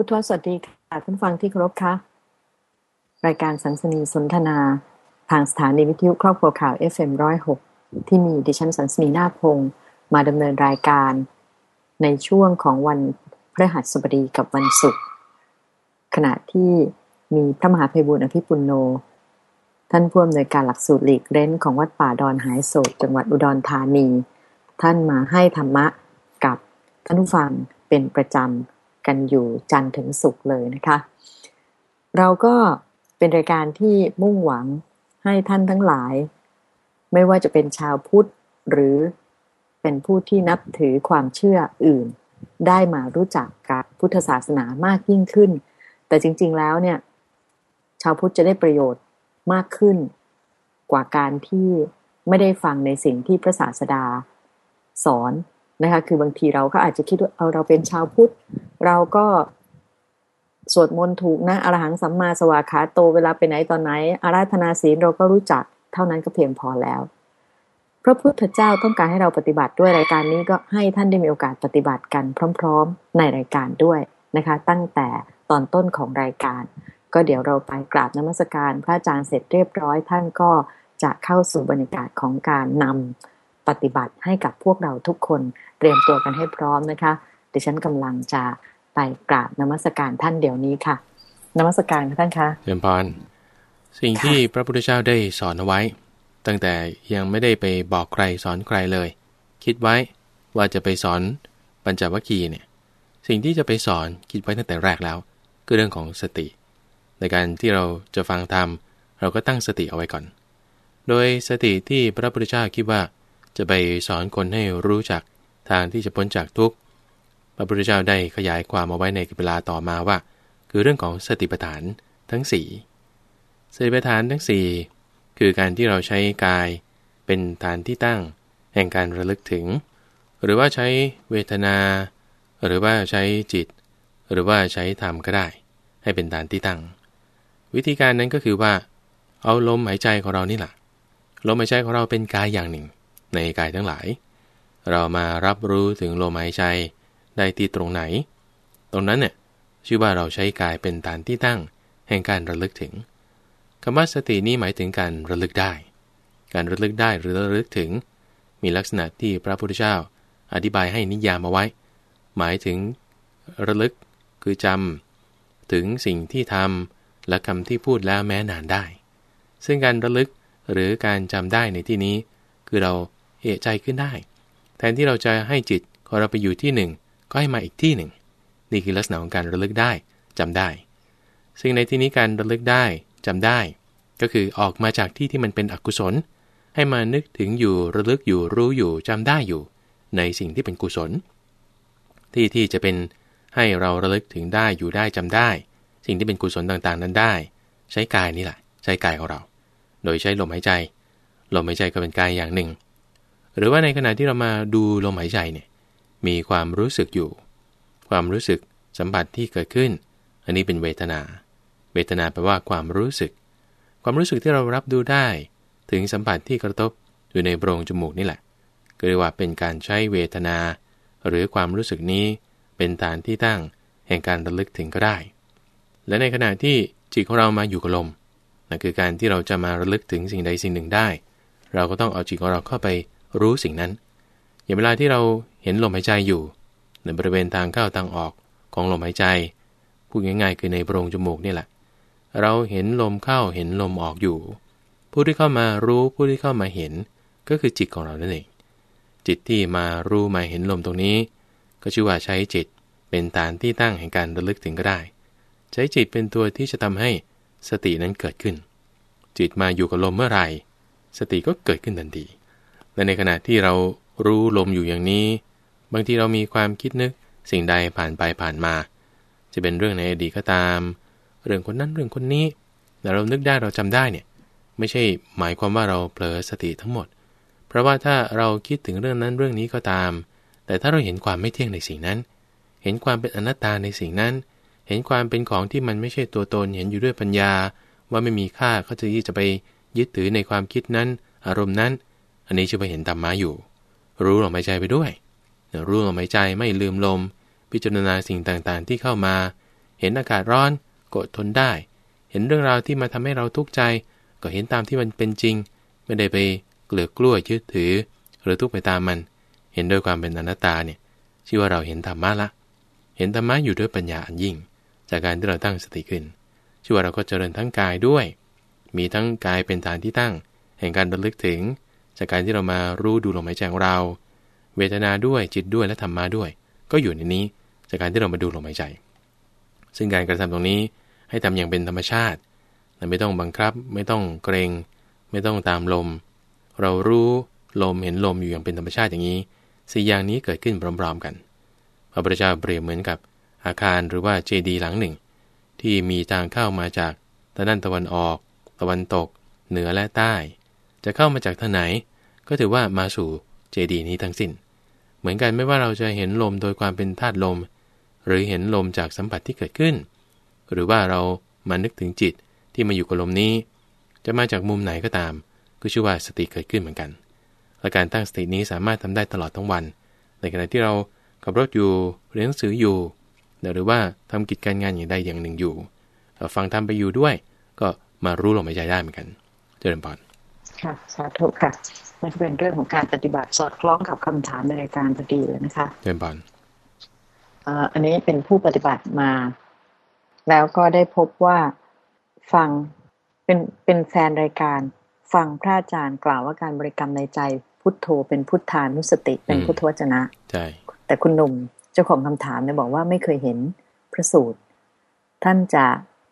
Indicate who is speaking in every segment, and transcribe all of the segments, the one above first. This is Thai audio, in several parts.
Speaker 1: พุทธวสวัสดีค่ะท่านฟังที่เคารพค่ะ รายการสันสนีสนทนา ทางสถานีวิทยุครอบครัวข่าว FM106 ที่มีดิฉันสันสนีนาพงศ์มาดำเนินรายการ ในช่วงของวันพฤหัสบดีกับวันศุกร์ขณะที่มีพระมหาภัยบุญอภิปุลโน ท่านผู้อำนวยการหลักสูตรหลีกเล้นของวัดป่าดอนหายโศกจังหวัดอุดรธานี ท่านมาให้ธรรมะกับท่านผู้ฟังเป็นประจำ กันอยู่จันทร์ถึงศุกร์เลยนะคะ เราก็เป็นรายการที่มุ่งหวังให้ท่านทั้งหลาย ไม่ว่าจะเป็นชาวพุทธหรือเป็นผู้ที่นับถือความเชื่ออื่น ได้มารู้จักกับพุทธศาสนามากยิ่งขึ้น แต่จริง ๆแล้วเนี่ย ชาวพุทธจะได้ประโยชน์มากขึ้น กว่าการที่ไม่ได้ฟังในสิ่งที่พระศาสดา สอน นะคะคือบางทีเราก็อาจจะคิดว่าเอาเราเป็นชาวพุทธ เราก็สวดมนต์ถูกนะอรหังสัมมาสวาขาโตเวลาไปไหนตอนไหน อาราธนาศีลเราก็รู้จักเท่านั้นก็เพียงพอแล้ว พระพุทธเจ้าต้องการให้เราปฏิบัติด้วยรายการนี้ก็ให้ท่านได้มีโอกาสปฏิบัติกันพร้อม ๆ ในรายการด้วยนะคะ ตั้งแต่ตอนต้นของรายการ ก็เดี๋ยวเราไปกราบนมัสการ พระอาจารย์เสร็จเรียบร้อยท่านก็จะเข้าสู่บรรยากาศของการนำ ปฏิบัติให้กับพวกเราทุกคนเตรียมตัวกันให้พร้อมนะคะ ดิฉันกำลังจะไปกราบนมัสการท่านเดี๋ยวนี้ค่ะ นมัสการท่านคะ
Speaker 2: เรียนพรสิ่งที่พระพุทธเจ้าได้สอนเอาไว้ ตั้งแต่ยังไม่ได้ไปบอกใครสอนใครเลย คิดไว้ว่าจะไปสอนปัญจวัคคีย์เนี่ย สิ่งที่จะไปสอนคิดไว้ตั้งแต่แรกแล้ว คือเรื่องของสติ ในการที่เราจะฟังธรรมเราก็ตั้งสติเอาไว้ก่อน โดยสติที่พระพุทธเจ้าคิดว่า จะไปสอนคนให้รู้จักทางที่จะพ้นจากทุกข์พระพุทธเจ้าได้ขยายความมาไว้ในกิเวลาต่อมาว่า คือเรื่องของสติปัฏฐานทั้ง 4 สติปัฏฐานทั้ง 4 คือการที่เราใช้กายเป็นฐานที่ตั้ง แห่งการระลึกถึง หรือว่าใช้เวทนา หรือว่าใช้จิต หรือว่าใช้ธรรมก็ได้ ให้เป็นฐานที่ตั้ง วิธีการนั้นก็คือว่า เอาลมหายใจของเรานี่แหละลมหายใจของเราเป็นกายอย่างหนึ่ง ในกายทั้งหลาย เรามารับรู้ถึงลมหายใจได้ที่ตรงไหน ตรงนั้นเนี่ยชื่อว่าเราใช้กายเป็นฐานที่ตั้ง แห่งการระลึกถึงคำว่าสตินี้หมายถึงการระลึกได้ การระลึกได้หรือระลึกถึง มีลักษณะที่พระพุทธเจ้าอธิบายให้นิยามเอาไว้ หมายถึงระลึกคือจำถึงสิ่งที่ทำและคำที่พูดแล้วแม้นานได้ ซึ่งการระลึกหรือการจำได้ในที่นี้ คือเรา เอะใจขึ้นได้ แทนที่เราจะให้จิตของเราไปอยู่ที่หนึ่ง ก็ให้มาอีกที่หนึ่ง นี่คือลักษณะของการระลึกได้จำได้ ซึ่งในที่นี้การระลึกได้จำได้ ก็คือออกมาจากที่ที่มันเป็นอกุศล ให้มานึกถึงอยู่ระลึกอยู่รู้อยู่จำได้อยู่ ในสิ่งที่เป็นกุศล ที่ที่จะเป็นให้เราระลึกถึงได้อยู่ได้จำได้ สิ่งที่เป็นกุศลต่างๆ นั้นได้ ใช้กายนี่แหละ ใช้กายของเรา โดยใช้ลมหายใจ ลมหายใจก็เป็นกายอย่างหนึ่ง หรือว่าในขณะที่เรามาดูลมหายใจเนี่ยมีความรู้สึกอยู่ ความรู้สึกสัมผัสที่เกิดขึ้น อันนี้เป็นเวทนา เวทนาแปลว่าความรู้สึก ความรู้สึกที่เรารับดูได้ ถึงสัมผัสที่กระทบอยู่ในโพรงจมูกนี่แหละก็เรียกว่าเป็นการใช้เวทนา หรือความรู้สึกนี้เป็นฐานที่ตั้งแห่งการระลึกถึงก็ได้ และในขณะที่จิตของเรามาอยู่กับลมนั่นคือการที่เราจะมาระลึกถึงสิ่งใดสิ่งหนึ่งได้ เราก็ต้องเอาจิตของเราเข้าไป รู้สิ่งนั้น อย่างเวลาที่เราเห็นลมหายใจอยู่ ในบริเวณทางเข้าทางออกของลมหายใจ พูดง่ายๆ คือในโพรงจมูกนี่แหละ เราเห็นลมเข้าเห็นลมออกอยู่ ผู้ที่เข้ามารู้ผู้ที่เข้ามาเห็นก็คือจิตของเรานั่นเอง จิตที่มารู้มาเห็นลมตรงนี้ ก็ชื่อว่าใช้จิตเป็นฐานที่ตั้งแห่งการระลึกถึงก็ได้ ใช้จิตเป็นตัวที่จะทำให้สตินั้นเกิดขึ้น จิตมาอยู่กับลมเมื่อไหร่ สติก็เกิดขึ้นทันที และในขณะที่เรารู้ลมอยู่อย่างนี้ บางทีเรามีความคิดนึกสิ่งใดผ่านไปผ่านมา จะเป็นเรื่องในอดีตก็ตาม เรื่องคนนั้นเรื่องคนนี้แต่เรานึกได้เราจำได้เนี่ยไม่ใช่หมายความว่าเราเผลอสติทั้งหมด เพราะว่าถ้าเราคิดถึงเรื่องนั้นเรื่องนี้ก็ตาม แต่ถ้าเราเห็นความไม่เที่ยงในสิ่งนั้น เห็นความเป็นอนัตตาในสิ่งนั้น เห็นความเป็นของที่มันไม่ใช่ตัวตน เห็นอยู่ด้วยปัญญาว่าไม่มีค่าเขาจะยี่จะไปยึดถือในความคิดนั้น อารมณ์นั้น อันนี้ชื่อว่าเห็นธรรมะอยู่ รู้ลมหายใจไปด้วย รู้ลมหายใจไม่ลืมลม พิจารณาสิ่งต่างๆ ที่เข้ามา เห็นอากาศร้อนก็ทนได้ เห็นเรื่องราวที่มาทำให้เราทุกข์ใจ ก็เห็นตามที่มันเป็นจริง ไม่ได้ไปเกลือกลั้วยึดถือ หรือทุกข์ไปตามมัน เห็นด้วยความเป็นอนัตตาเนี่ยชื่อว่าเราเห็นธรรมะละ เห็นธรรมะอยู่ด้วยปัญญาอันยิ่ง จากการที่เราตั้งสติขึ้นชื่อว่าเราก็เจริญทั้งกายด้วย มีทั้งกายเป็นฐานที่ตั้ง แห่งการระลึกถึง จากการที่เรามารู้ดูลมหายใจของเรา เวทนาด้วยจิตด้วยและธรรมะด้วย ก็อยู่ในนี้จากการที่เรามาดูลมหายใจ ซึ่งการกระทำตรงนี้ให้ทำอย่างเป็นธรรมชาติไม่ต้องบังคับ ไม่ต้องเกรง ไม่ต้องตามลม เรารู้ลมเห็นลมอยู่อย่างเป็นธรรมชาติอย่างนี้สี่อย่างนี้เกิดขึ้นพร้อมๆกัน พระพุทธเจ้าเปรียบเหมือนกับอาคารหรือว่าเจดีย์หลังหนึ่ง ที่มีทางเข้ามาจากตะนั่นตะวันออก ตะวันตก เหนือและใต้ จะเข้ามาจากทางไหน ก็ถือว่ามาสู่เจดีย์นี้ทั้งสิน้น เหมือนกันไม่ว่าเราจะเห็นลมโดยความเป็นธาตุลม หรือเห็นลมจากสัมผัสที่เกิดขึ้น หรือว่าเรามานึกถึงจิตที่มาอยู่กับลมนี้ จะมาจากมุมไหนก็ตาม ก็ชื่อว่าสติเกิดขึ้นเหมือนกันและการตั้งสตินี้สามารถทำได้ตลอดทั้งวัน ในขณะที่เราขับรถอยู่เรียนหนังสืออยู่ หรือว่าทำกิจการงานอย่างใดอย่างหนึ่งอยู่ ฟังทำไปอยู่ด้วย ก็มารู้ลมหายใจได้เหมือนกัน เจริญพร
Speaker 1: ค่ะ สาธุค่ะนั่นเป็นเรื่องของการปฏิบัติสอดคล้องกับคำถามในรายการพอดีเลยนะคะ
Speaker 2: เจริญพร
Speaker 1: อันนี้เป็นผู้ปฏิบัติมา แล้วก็ได้พบว่าฟังเป็นเป็นแฟนรายการ ฟังพระอาจารย์กล่าวว่าการบริกรรมในใจพุทโธเป็นพุทธานุสติ เป็นพุทธวจนะ
Speaker 2: ใช่
Speaker 1: แต่คุณหนุ่มเจ้าของคำถามเนี่ยบอกว่าไม่เคยเห็นพระสูตร ท่านจะ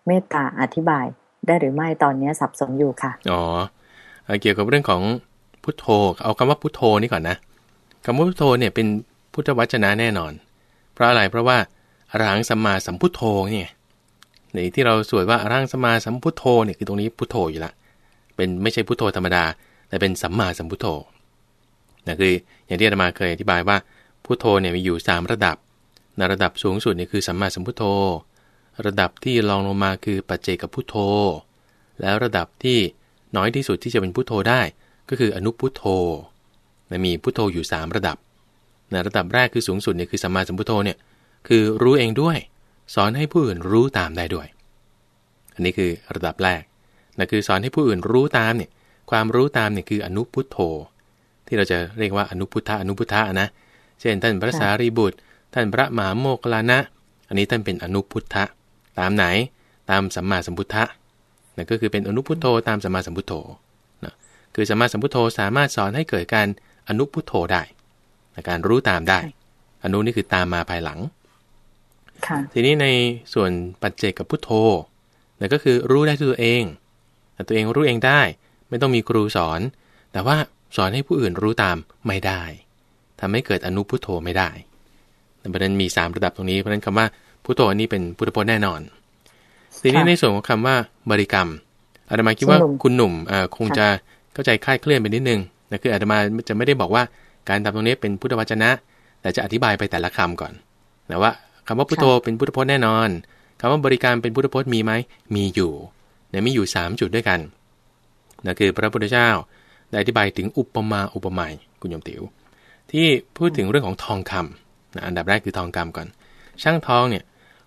Speaker 1: เมตตาอธิบายได้หรือไม่ตอนนี้สับสนอยู่ค่ะ
Speaker 2: อ๋อ เกี่ยวกับเรื่องของพุทโธ เอาคำว่าพุทโธนี่ก่อนนะคำว่าพุทโธเนี่ยเป็นพุทธวจนะแน่นอน เพราะอะไรเพราะว่าอรหังสัมมาสัมพุทโธเนี่ยในที่เราสวดว่าอรหังสัมมาสัมพุทโธเนี่ยคือตรงนี้พุทโธอยู่ละเป็นไม่ใช่พุทโธธรรมดา แต่เป็นสัมมาสัมพุทโธนะคืออย่างที่อาตมาเคยอธิบายว่าพุทโธเนี่ยมีอยู่ 3 ระดับในระดับสูงสุดนี่คือสัมมาสัมพุทโธ ระดับที่รองลงมาคือปัจเจกพุทโธ แล้วระดับที่ น้อยที่สุดที่จะเป็นพุทโธได้ ก็คืออนุพุทโธนะมีพุทโธอยู่ 3 ระดับนะระดับแรกคือสูงสุดเนี่ยคือสัมมาสัมพุทโธเนี่ยคือรู้เองด้วย สอนให้ผู้อื่นรู้ตามได้ด้วย อันนี้คือระดับแรกนะคือสอนให้ผู้อื่นรู้ตามเนี่ยความรู้ตามเนี่ยคืออนุพุทโธ ที่เราจะเรียกว่าอนุพุทธะอนุพุทธะนะเช่นท่านพระสารีบุตร ท่านพระมหาโมกลานะ อันนี้ท่านเป็นอนุพุทธะ ตามไหน ตามสัมมาสัมพุทธะ นั่นก็คือเป็นอนุพุทโธตามสัมมาสัมพุทโธนะคือสัมมาสัมพุทโธสามารถสอนให้เกิดการอนุพุทโธได้การรู้ตามได้ อนุนี่คือตามมาภายหลังทีนี้ในส่วนปัจเจกกับพุทโธนั่นก็คือรู้ได้ตัวเองตัวเองรู้เองได้ ไม่ต้องมีครูสอน แต่ว่าสอนให้ผู้อื่นรู้ตามไม่ได้ทำให้เกิดอนุพุทโธไม่ได้แต่ประเด็นมี 3 ระดับตรงนี้เพราะนั้นคำว่าพุทโธอันนี้เป็นพุทธพจน์แน่นอน ทีนี้ในส่วนของคำว่าบริกรรมอาตมาคิดว่าคุณหนุ่มคงจะเข้าใจคลาดเคลื่อนไปนิดนึงนะคืออาตมาจะไม่ได้บอกว่าการทำตรงนี้เป็นพุทธวจนะ แต่จะอธิบายไปแต่ละคำก่อนนะว่าคำว่าพุทโธเป็นพุทธพจน์แน่นอนคำว่าบริการเป็นพุทธพจน์มีไหมมีอยู่เนี่ยมีอยู่ 3 จุดด้วยกันนะคือพระพุทธเจ้าได้อธิบายถึงอุปมาอุปไมยคุณโยมติว๋วที่พูดถึงเรื่องของทองคำนะอันดับแรกคือทองคำก่อน ช่างทองเนี่ย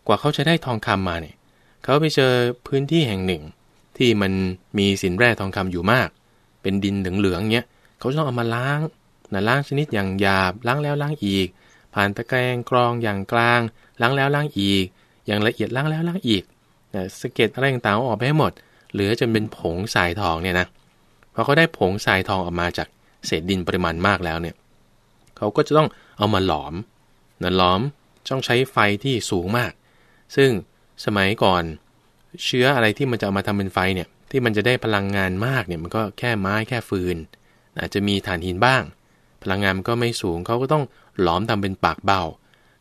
Speaker 2: กว่าเขาจะได้ทองคำมาเนี่ย เขาไปเจอพื้นที่แห่งหนึ่ง ที่มันมีสินแร่ทองคำอยู่มาก เป็นดินเหลืองๆเงี้ยเขาต้องเอามาล้างนะล้างชนิดอย่างหยาบล้างแล้วล้างอีก ผ่านตะแกรงกรองอย่างกลาง ล้างแล้วล้างอีก อย่างละเอียดล้างแล้วล้างอีกนะสเก็ตอะไรต่างๆออกไปให้หมด เหลือจนเป็นผงสายทองเนี่ยนะพอเขาได้ผงทรายทองออกมาจากเศษดินปริมาณมากแล้วเนี่ยเขาก็จะต้องเอามาหลอมนะหลอมต้องใช้ไฟที่สูงมาก ซึ่ง สมัยก่อน เชื้ออะไรที่มันจะเอามาทำเป็นไฟเนี่ยที่มันจะได้พลังงานมากเนี่ยมันก็แค่ไม้แค่ฟืน อาจจะมีถ่านหินบ้าง พลังงานมันก็ไม่สูงเขาก็ต้องหลอมทำเป็นปากเบ้า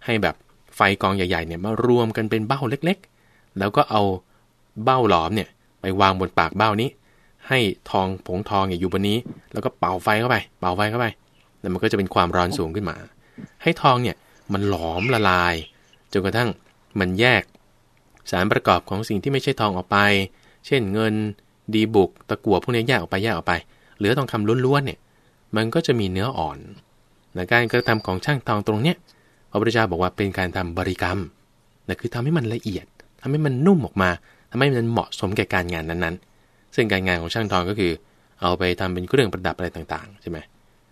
Speaker 2: ให้แบบไฟกองใหญ่ๆเนี่ยมารวมกันเป็นเบ้าเล็กๆ แล้วก็เอาเบ้าหลอมเนี่ยไปวางบนปากเบ้านี้ ให้ทองผงทองอยู่บนนี้ แล้วก็เป่าไฟเข้าไป เป่าไฟเข้าไปแล้วมันก็จะเป็นความร้อนสูงขึ้นมา ให้ทองเนี่ยมันหลอมละลายจนกระทั่งมันแยก สารประกอบของสิ่งที่ไม่ใช่ทองออกไป เช่นเงิน ดีบุก ตะกั่วพวกนี้แยกออกไปแยกออกไป เหลือทองคำล้วนๆเนี่ย มันก็จะมีเนื้ออ่อนในการกระทำของช่างทองตรงเนี้ยพระพุทธเจ้าบอกว่าเป็นการทำบริกรรมนะคือทำให้มันละเอียดทำให้มันนุ่มออกมาทำให้มันเหมาะสมแก่การงานนั้นๆ ซึ่งการงานของช่างทองก็คือ เอาไปทำเป็นเครื่องประดับอะไรต่างๆใช่ไหม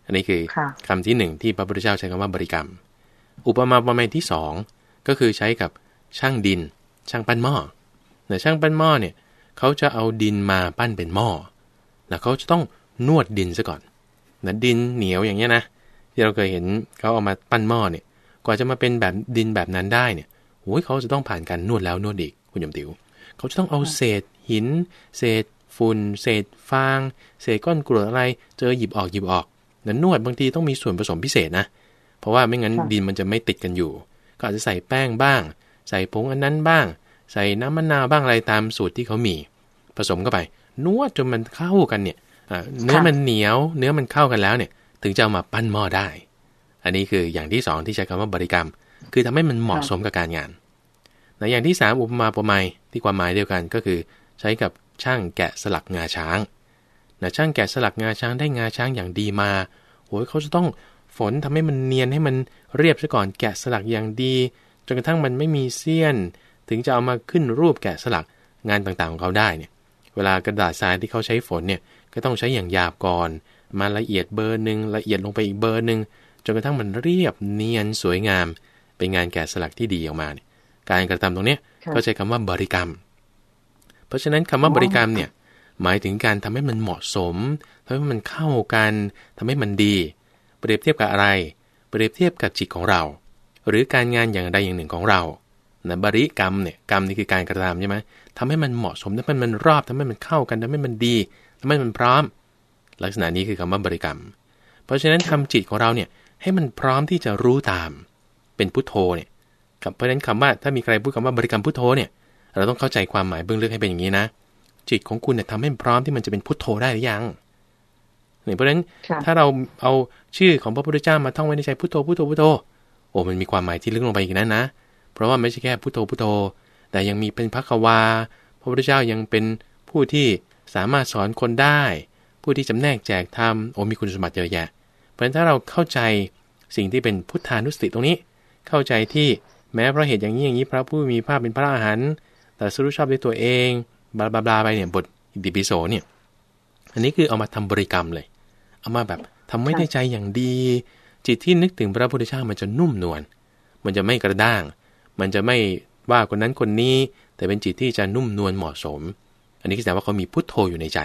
Speaker 2: อันนี้คือคำที่หนึ่งที่พระพุทธเจ้าใช้คำว่าบริกรรม อุปมาประมาณที่สองก็คือใช้กับช่างดิน ช่างปั้นหม้อแต่ช่างปั้นหม้อเนี่ยเขาจะเอาดินมาปั้นเป็นหม้อแล้วเขาจะต้องนวดดินซะก่อนนะดินเหนียวอย่างเงี้ยนะที่เราเคยเห็นเขาเอามาปั้นหม้อเนี่ย กว่าจะมาเป็นแบบดินแบบนั้นได้เนี่ยโอ้ยเขาจะต้องผ่านการนวดแล้วนวดอีกคุณยมติว เขาจะต้องเอาเศษหิน เศษฝุ่น เศษฟาง เศษก้อนกรวดอะไร เจอหยิบออกหยิบออกนั้นนวดบางทีต้องมีส่วนผสมพิเศษนะ เพราะว่าไม่งั้นดินมันจะไม่ติดกันอยู่ ก็อาจจะใส่แป้งบ้าง ใส่ผงอันนั้นบ้าง ใส่น้ำมะนาวบ้างอะไรตามสูตรที่เขามี ผสมเข้าไปนวดจนมันเข้ากันเนี่ยเนื้อมันเหนียว เนื้อมันเข้ากันแล้วเนี่ย ถึงจะเอามาปั้นหม้อได้ อันนี้คืออย่างที่สองที่ใช้คำว่าบริกรรม คือทำให้มันเหมาะสมกับการงานในอย่างที่สามอุปมาประไมยที่ความหมายเดียวกันก็คือ ใช้กับช่างแกะสลักงาช้างนะช่างแกะสลักงาช้างได้งาช้างอย่างดีมาโอ้ยเขาจะต้องฝนทำให้มันเนียนให้มันเรียบซะก่อนแกะสลักอย่างดี จนกระทั่งมันไม่มีเสี้ยน ถึงจะเอามาขึ้นรูปแกะสลักงานต่างๆของเขาได้เนี่ยเวลากระดาษทรายที่เขาใช้ฝนเนี่ยก็ต้องใช้อย่างหยาบก่อน มาละเอียดเบอร์หนึ่งละเอียดลงไปอีกเบอร์หนึ่งจนกระทั่งมันเรียบเนียนสวยงาม เป็นงานแกะสลักที่ดีออกมาเนี่ยการกระทำตรงนี้เขาใช้คำว่าบริกรรม เพราะฉะนั้นคำว่าบริกรรมเนี่ยหมายถึงการทำให้มันเหมาะสมทำให้มันเข้ากันทำให้มันดี เปรียบเทียบกับอะไร เปรียบเทียบกับจิตของเรา หรือการงานอย่างใดอย่างหนึ่งของเรานะบริกรรมเนี่ยกรรมนี่คือการกระทำใช่ไหมทำให้มันเหมาะสมทำให้มันรอบทำให้มันเข้ากันทำให้มันดีทำให้มันพร้อม ลักษณะนี้คือคำว่าบริกรรม เพราะฉะนั้นทำจิตของเราเนี่ยให้มันพร้อมที่จะรู้ตาม เป็นพุทโธเนี่ยเพราะฉะนั้นคำว่าถ้ามีใครพูดคำว่าบริกรรมพุทโธเนี่ยเราต้องเข้าใจความหมายเบื้องลึกให้เป็นอย่างนี้นะ จิตของคุณเนี่ยทำให้พร้อมที่มันจะเป็นพุทโธได้หรือยังเนี่ยเพราะฉะนั้นถ้าเราเอาชื่อของพระพุทธเจ้ามาท่องไว้ในใจพุทโธพุทโธพุทโธ โอ้มันมีความหมายที่ลึกลงไปอีกนั้นนะ เพราะว่าไม่ใช่แค่พุทโธพุทโธ แต่ยังมีเป็นพระควา พระพุทธเจ้ายังเป็นผู้ที่สามารถสอนคนได้ ผู้ที่จำแนกแจกธรรมโอ้มีคุณสมบัติเยอะแยะ เพราะฉะนั้นถ้าเราเข้าใจสิ่งที่เป็นพุทธานุสติตรงนี้ เข้าใจที่แม้เพราะเหตุอย่างนี้อย่างนี้พระผู้มีภาพเป็นพระอาหารแต่สรุปชอบด้วยตัวเองบลาบลาไปเนี่ยบทอิติปิโสเนี่ยอันนี้คือเอามาทำบริกรรมเลย เอามาแบบทำไม่ได้ใจอย่างดี จิตที่นึกถึงพระพุทธเจ้ามันจะนุ่มนวลมันจะไม่กระด้าง มันจะไม่ว่าคนนั้นคนนี้ แต่เป็นจิตที่จะนุ่มนวลเหมาะสม อันนี้แสดงว่าเขามีพุทโธอยู่ในใจ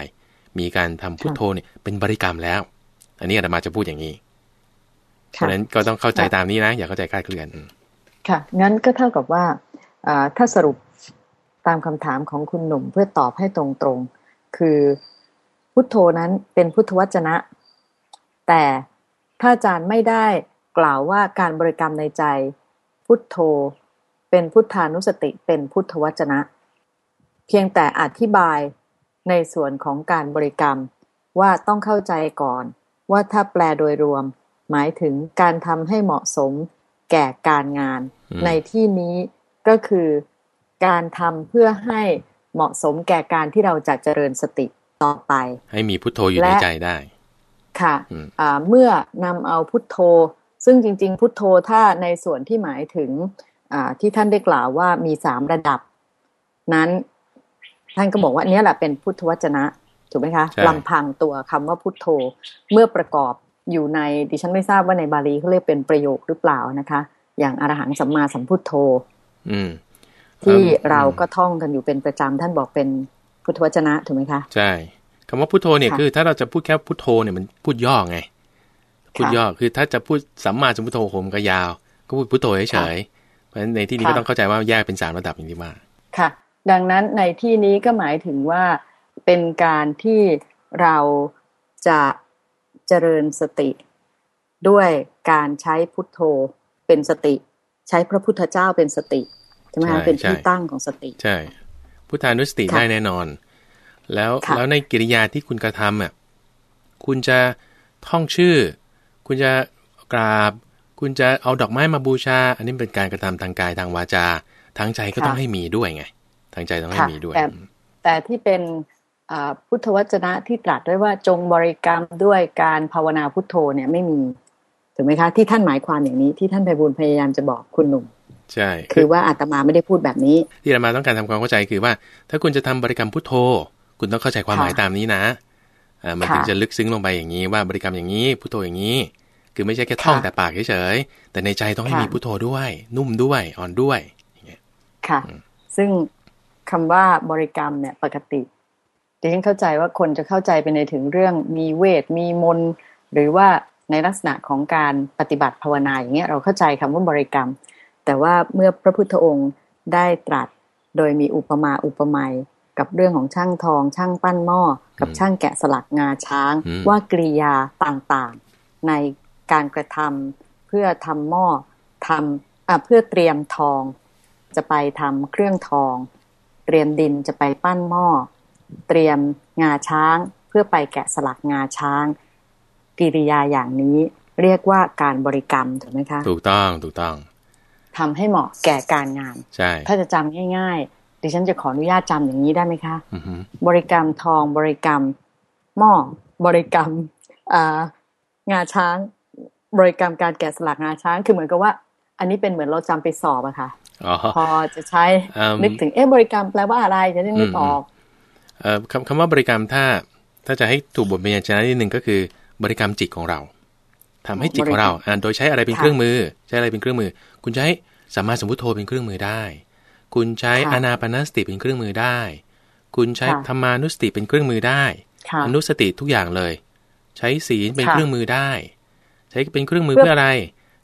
Speaker 2: มีการทำพุทโธเนี่ยเป็นบริกรรมแล้ว อันนี้อาตมาจะพูดอย่างนี้เพราะฉะนั้นก็ต้องเข้าใจตามนี้นะ อย่าเข้าใจคลาดเคลื่อน
Speaker 1: ค่ะ งั้นก็เท่ากับว่าถ้าสรุปตามคำถามของคุณหนุ่มเพื่อตอบให้ตรงๆ คือพุทโธนั้นเป็นพุทธวจนะ แต่ ถ้าอาจารย์ไม่ได้กล่าวว่าการบริกรรมในใจ พุทโธ เป็นพุทธานุสติเป็นพุทธวจนะ เพียงแต่อธิบายในส่วนของการบริกรรมว่าต้องเข้าใจก่อน ว่าถ้าแปลโดยรวม หมายถึงการทำให้เหมาะสมแก่การงาน ในที่นี้ก็คือการทำเพื่อให้เหมาะสมแก่การที่เราจะเจริญสติต่อไป
Speaker 2: ให้มีพุทโธอยู่ในใจได้
Speaker 1: ค่ะเมื่อนำเอาพุทโธ ซึ่งจริง ๆ พุทโธถ้าในส่วนที่หมายถึงที่ท่านได้กล่าวว่ามีสามระดับ นั้น ท่านก็บอกว่านี้แหละเป็นพุทธวจนะ ถูกไหมคะลำพังตัวคำว่าพุทโธ เมื่อประกอบอยู่ในดิฉันไม่ทราบว่าในบาลีเขาเรียกเป็นประโยคหรือเปล่านะคะ อย่างอรหังสัมมาสัมพุทโธ
Speaker 2: อืม
Speaker 1: ที่เราก็ท่องกันอยู่เป็นประจำท่านบอกเป็นพุทธวจนะถูกไหมคะ
Speaker 2: ใช่ คำว่าพุทโธเนี่ยคือ ถ้าเราจะพูดแค่พุทโธเนี่ยมันพูดย่อไง พูดย่อคือถ้าจะพูดสัมมาสัมพุทโธผมก็ยาว ก็พูดพุทโธเฉยเพราะฉะนั้นในที่นี้ก็ต้องเข้าใจว่าแยกเป็นสามระดับอย่างที่ว่า
Speaker 1: ค่ะ ดังนั้นในที่นี้ก็หมายถึงว่าเป็นการที่เราจะเจริญสติ ด้วยการใช้พุทโธเป็นสติ ใช้พระพุทธเจ้าเป็นสติใช่ไหมคะเป็นที่ตั้งของสติ
Speaker 2: ใช่พุทธานุสติได้แน่นอน แล้วแล้วในกิริยาที่คุณกระทำอะคุณจะท่องชื่อ คุณจะกราบ คุณจะเอาดอกไม้มาบูชา อันนี้เป็นการกระทำทางกายทางวาจาทางใจก็ต้องให้มีด้วยไง ทางใจต้องให้มีด้วย
Speaker 1: แต่แต่ที่เป็นพุทธวจนะที่ตรัสด้วยว่าจงบริกรรมด้วยการภาวนาพุทโธเนี่ยไม่มีถูกไหมคะ ที่ท่านหมายความอย่างนี้ที่ท่านไพบูลพยายามจะบอกคุณหนุ่ม
Speaker 2: ใช่
Speaker 1: คือว่าอาตมาไม่ได้พูดแบบนี้
Speaker 2: ที่อาตมาต้องการทำความเข้าใจคือว่า ถ้าคุณจะทำบริกรรมพุทโธ คุณต้องเข้าใจความหมาย
Speaker 1: ค่ะ
Speaker 2: ตามนี้นะอ่ามัน
Speaker 1: ค่ะ
Speaker 2: ถึงจะลึกซึ้งลงไปอย่างนี้ว่าบริกรรมอย่างนี้พุทโธอย่างนี้ คือไม่ใช่แค่ท่อง
Speaker 1: ค่ะ
Speaker 2: แต่ปากเฉยๆแต่ในใจต้องให้
Speaker 1: ค่ะ
Speaker 2: มีพุทโธด้วย นุ่มด้วยอ่อนด้วยอย่างเงี้ย
Speaker 1: ค่ะ ซึ่งคำว่าบริกรรมเนี่ยปกติดิฉันเข้าใจว่าคนจะเข้าใจไปในถึงเรื่องมีเวทมีมนต์หรือว่าในลักษณะของการปฏิบัติภาวนาอย่างเงี้ยเราเข้าใจคำว่าบริกรรม แต่ว่าเมื่อพระพุทธองค์ได้ตรัสโดยมีอุปมาอุปไมย กับเรื่องของช่างทอง ช่างปั้นหม้อ กับช่างแกะสลักงาช้าง
Speaker 2: อืม
Speaker 1: ว่ากริยาต่างๆ ในการกระทำเพื่อทำหม้อทำอะเพื่อเตรียมทอง จะไปทำเครื่องทอง เตรียมดินจะไปปั้นหม้อ เตรียมงาช้างเพื่อไปแกะสลักงาช้าง กิริยาอย่างนี้เรียกว่าการบริกรรมถูกไหมคะ
Speaker 2: ถูกต้องถูกต้อง
Speaker 1: ทำให้เหมาะแก่การงาน
Speaker 2: ใช่
Speaker 1: ถ้าจะจำง่ายๆ ดิฉันจะขออนุญาตจำอย่างนี้ได้ไหมคะ
Speaker 2: อือฮึ
Speaker 1: บริกรรมทองบริกรรม หม้อบริกรรมอ่างาช้าง บริกรรมการแกะสลักงาช้าง คือเหมือนกับว่า อันนี้เป็นเหมือนเราจำไปสอบอะค่ะ
Speaker 2: อ๋อ
Speaker 1: พอจะใช้
Speaker 2: อืม
Speaker 1: นึกถึงเอ๊ะบริกรรมแปลว่าอะไรจะได้นึกออก
Speaker 2: เอ่อคำคำว่าบริกรรมถ้าถ้าจะให้ถูกบทเรียนชนะนิดนึงก็คือบริกรรมจิตของเราทำให้จิตของเราอ่าโดยใช้อะไรเป็น
Speaker 1: ค่ะ
Speaker 2: เครื่องมือ ใช้อะไรเป็นเครื่องมือ คุณใช้สัมมาสัมพุทโธเป็นเครื่องมือได้ คุณใช้
Speaker 1: ค่ะ
Speaker 2: อานาปานสติเป็นเครื่องมือได้ คุณใช้
Speaker 1: ค่ะ
Speaker 2: ธรรมานุสติเป็นเครื่องมือได้
Speaker 1: ค่ะ
Speaker 2: อนุสติทุกอย่างเลย ใช้ศีลเป็น
Speaker 1: ค่ะ
Speaker 2: เครื่องมือได้ ใช้เป็นเครื่องมือ
Speaker 1: เพื่อ
Speaker 2: เพื่ออะไร